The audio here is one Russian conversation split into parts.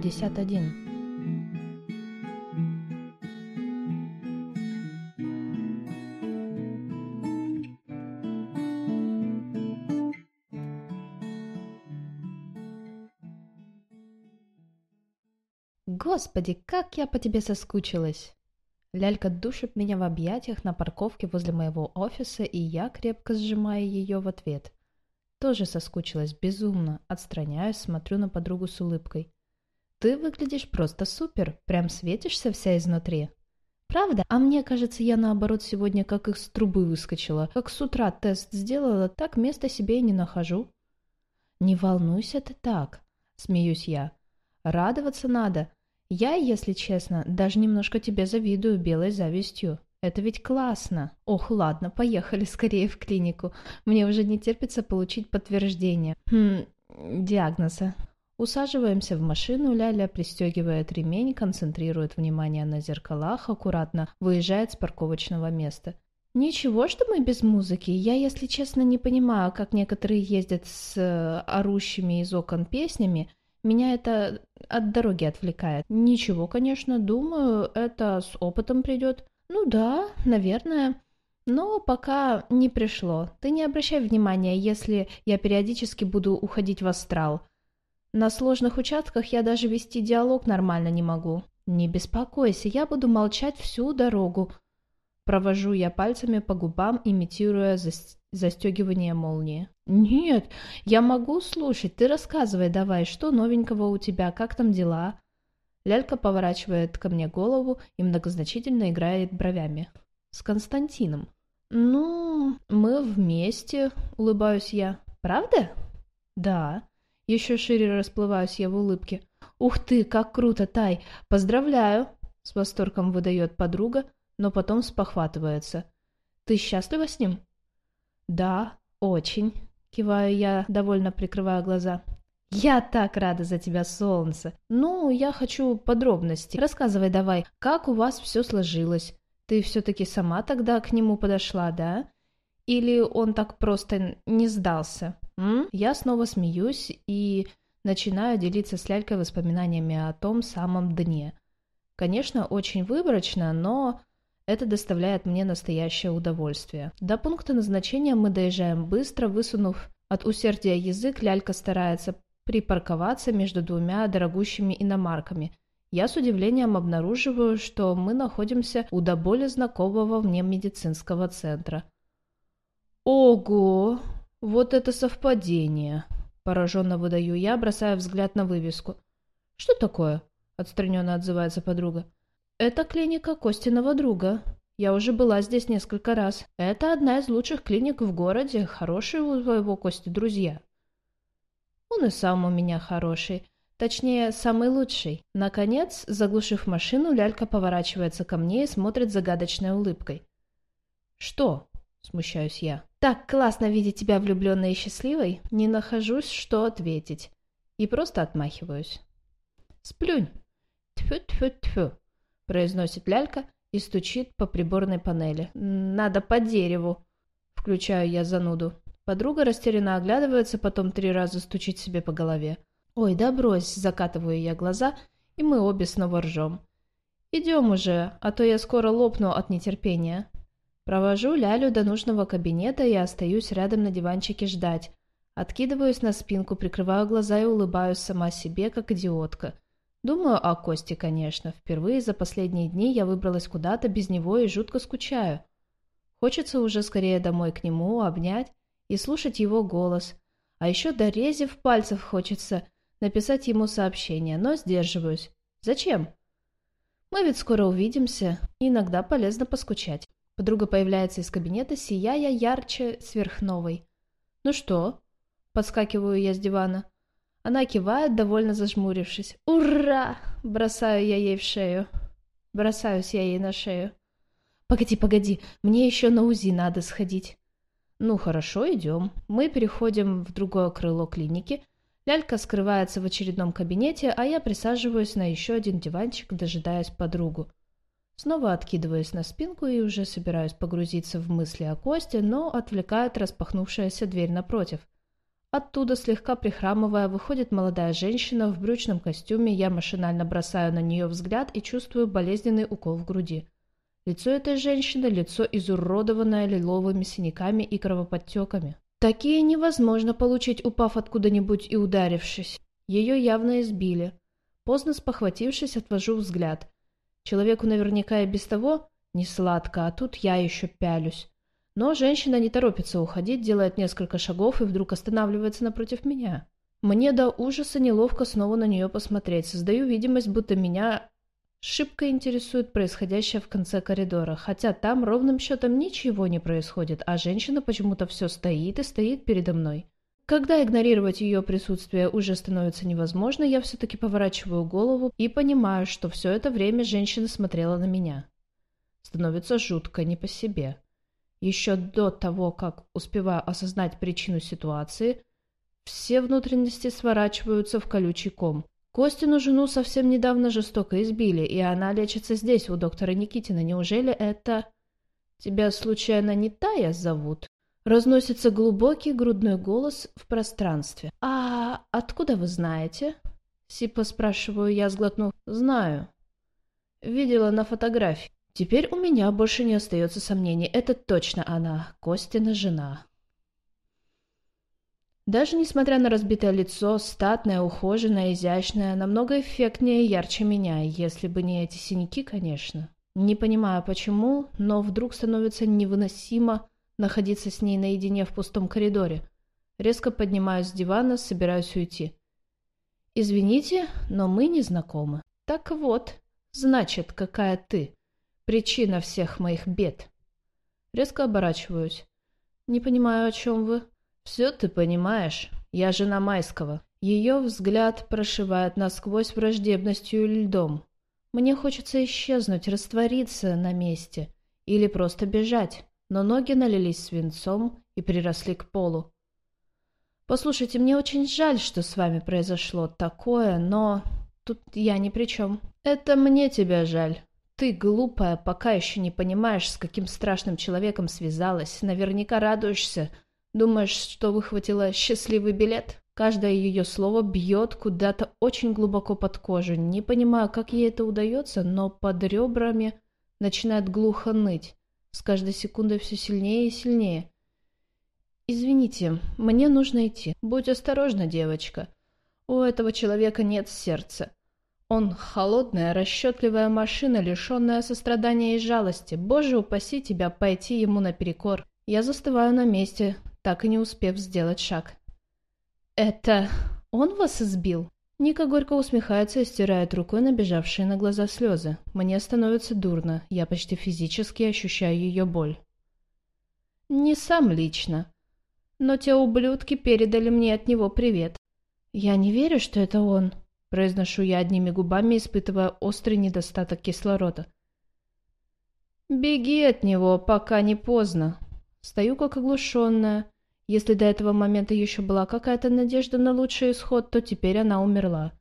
51 Господи, как я по тебе соскучилась! Лялька душит меня в объятиях на парковке возле моего офиса, и я крепко сжимаю ее в ответ. Тоже соскучилась безумно, отстраняюсь, смотрю на подругу с улыбкой. Ты выглядишь просто супер, прям светишься вся изнутри. Правда? А мне кажется, я наоборот сегодня как из трубы выскочила. Как с утра тест сделала, так места себе и не нахожу. Не волнуйся ты так, смеюсь я. Радоваться надо. Я, если честно, даже немножко тебе завидую белой завистью. Это ведь классно. Ох, ладно, поехали скорее в клинику. Мне уже не терпится получить подтверждение. Хм, диагноза. Усаживаемся в машину, Ляля пристегивает ремень, концентрирует внимание на зеркалах, аккуратно выезжает с парковочного места. Ничего, что мы без музыки. Я, если честно, не понимаю, как некоторые ездят с э, орущими из окон песнями, меня это от дороги отвлекает. Ничего, конечно, думаю, это с опытом придет. Ну да, наверное. Но пока не пришло. Ты не обращай внимания, если я периодически буду уходить в астрал. На сложных участках я даже вести диалог нормально не могу. Не беспокойся, я буду молчать всю дорогу. Провожу я пальцами по губам, имитируя застегивание молнии. «Нет, я могу слушать. Ты рассказывай давай, что новенького у тебя, как там дела?» Лялька поворачивает ко мне голову и многозначительно играет бровями. «С Константином». «Ну, мы вместе», — улыбаюсь я. «Правда?» «Да». Еще шире расплываюсь я в улыбке. «Ух ты, как круто, Тай! Поздравляю!» С восторгом выдает подруга, но потом спохватывается. «Ты счастлива с ним?» «Да, очень», — киваю я, довольно прикрывая глаза. «Я так рада за тебя, солнце! Ну, я хочу подробностей. Рассказывай давай, как у вас все сложилось? Ты все-таки сама тогда к нему подошла, да? Или он так просто не сдался? М? Я снова смеюсь и начинаю делиться с Лялькой воспоминаниями о том самом дне. Конечно, очень выборочно, но это доставляет мне настоящее удовольствие. До пункта назначения мы доезжаем быстро, высунув от усердия язык, лялька старается припарковаться между двумя дорогущими иномарками. Я с удивлением обнаруживаю, что мы находимся у до боли знакомого мне медицинского центра. «Ого! Вот это совпадение!» – пораженно выдаю я, бросая взгляд на вывеску. «Что такое?» – отстраненно отзывается подруга. Это клиника Костиного друга. Я уже была здесь несколько раз. Это одна из лучших клиник в городе. Хорошие у твоего Кости друзья. Он и сам у меня хороший. Точнее, самый лучший. Наконец, заглушив машину, лялька поворачивается ко мне и смотрит загадочной улыбкой. «Что?» – смущаюсь я. «Так классно видеть тебя влюбленной и счастливой. Не нахожусь, что ответить. И просто отмахиваюсь. Сплюнь. Тьфу-тьфу-тьфу произносит лялька и стучит по приборной панели. «Надо по дереву!» Включаю я зануду. Подруга растерянно оглядывается, потом три раза стучит себе по голове. «Ой, да брось!» – закатываю я глаза, и мы обе снова ржем. «Идем уже, а то я скоро лопну от нетерпения». Провожу Лялю до нужного кабинета и остаюсь рядом на диванчике ждать. Откидываюсь на спинку, прикрываю глаза и улыбаюсь сама себе, как идиотка – Думаю о Косте, конечно. Впервые за последние дни я выбралась куда-то без него и жутко скучаю. Хочется уже скорее домой к нему, обнять и слушать его голос. А еще до рези в пальцев хочется написать ему сообщение, но сдерживаюсь. Зачем? Мы ведь скоро увидимся, иногда полезно поскучать. Подруга появляется из кабинета, сияя ярче сверхновой. «Ну что?» – подскакиваю я с дивана. Она кивает, довольно зажмурившись. «Ура!» – бросаю я ей в шею. Бросаюсь я ей на шею. «Погоди, погоди, мне еще на УЗИ надо сходить». «Ну хорошо, идем». Мы переходим в другое крыло клиники. Лялька скрывается в очередном кабинете, а я присаживаюсь на еще один диванчик, дожидаясь подругу. Снова откидываюсь на спинку и уже собираюсь погрузиться в мысли о Косте, но отвлекает распахнувшаяся дверь напротив – Оттуда, слегка прихрамывая, выходит молодая женщина в брючном костюме, я машинально бросаю на нее взгляд и чувствую болезненный укол в груди. Лицо этой женщины – лицо изуродованное лиловыми синяками и кровоподтеками. Такие невозможно получить, упав откуда-нибудь и ударившись. Ее явно избили. Поздно спохватившись, отвожу взгляд. Человеку наверняка и без того не сладко, а тут я еще пялюсь. Но женщина не торопится уходить, делает несколько шагов и вдруг останавливается напротив меня. Мне до ужаса неловко снова на нее посмотреть. Создаю видимость, будто меня Шибко интересует происходящее в конце коридора, хотя там ровным счетом ничего не происходит, а женщина почему-то все стоит и стоит передо мной. Когда игнорировать ее присутствие уже становится невозможно, я все-таки поворачиваю голову и понимаю, что все это время женщина смотрела на меня. Становится жутко не по себе. Еще до того, как успеваю осознать причину ситуации, все внутренности сворачиваются в колючий ком – Костину жену совсем недавно жестоко избили, и она лечится здесь, у доктора Никитина. Неужели это... Тебя случайно не Тая зовут? Разносится глубокий грудной голос в пространстве. «А откуда вы знаете?» Сипа спрашиваю я, сглотнув. «Знаю». Видела на фотографии. Теперь у меня больше не остается сомнений. Это точно она, Костина жена. Даже несмотря на разбитое лицо, статное, ухоженное, изящное, намного эффектнее и ярче меня, если бы не эти синяки, конечно. Не понимаю почему, но вдруг становится невыносимо находиться с ней наедине в пустом коридоре. Резко поднимаюсь с дивана, собираюсь уйти. «Извините, но мы не знакомы». «Так вот, значит, какая ты? Причина всех моих бед». Резко оборачиваюсь. «Не понимаю, о чем вы». «Все ты понимаешь. Я жена Майского». Ее взгляд прошивает насквозь враждебностью и льдом. Мне хочется исчезнуть, раствориться на месте или просто бежать, но ноги налились свинцом и приросли к полу. «Послушайте, мне очень жаль, что с вами произошло такое, но тут я ни при чем. Это мне тебя жаль. Ты, глупая, пока еще не понимаешь, с каким страшным человеком связалась. Наверняка радуешься, Думаешь, что выхватила счастливый билет? Каждое ее слово бьет куда-то очень глубоко под кожу. Не понимаю, как ей это удается, но под ребрами начинает глухо ныть. С каждой секундой все сильнее и сильнее. «Извините, мне нужно идти. Будь осторожна, девочка. У этого человека нет сердца. Он холодная, расчетливая машина, лишенная сострадания и жалости. Боже упаси тебя пойти ему наперекор. Я застываю на месте, так и не успев сделать шаг. «Это он вас избил?» Ника горько усмехается и стирает рукой набежавшие на глаза слезы. Мне становится дурно, я почти физически ощущаю ее боль. «Не сам лично. Но те ублюдки передали мне от него привет. Я не верю, что это он», — произношу я одними губами, испытывая острый недостаток кислорода. «Беги от него, пока не поздно». Стою как оглушенная. Если до этого момента еще была какая-то надежда на лучший исход, то теперь она умерла.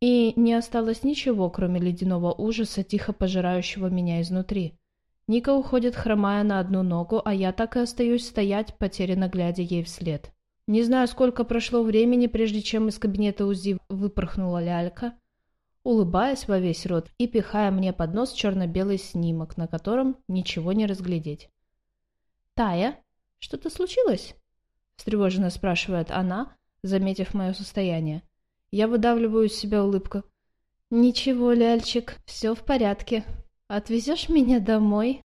И не осталось ничего, кроме ледяного ужаса, тихо пожирающего меня изнутри. Ника уходит, хромая на одну ногу, а я так и остаюсь стоять, потерянно глядя ей вслед. Не знаю, сколько прошло времени, прежде чем из кабинета УЗИ выпорхнула лялька, улыбаясь во весь рот и пихая мне под нос черно-белый снимок, на котором ничего не разглядеть. «Тая?» «Что-то случилось?» — встревоженно спрашивает она, заметив мое состояние. Я выдавливаю из себя улыбку. «Ничего, Ляльчик, все в порядке. Отвезешь меня домой?»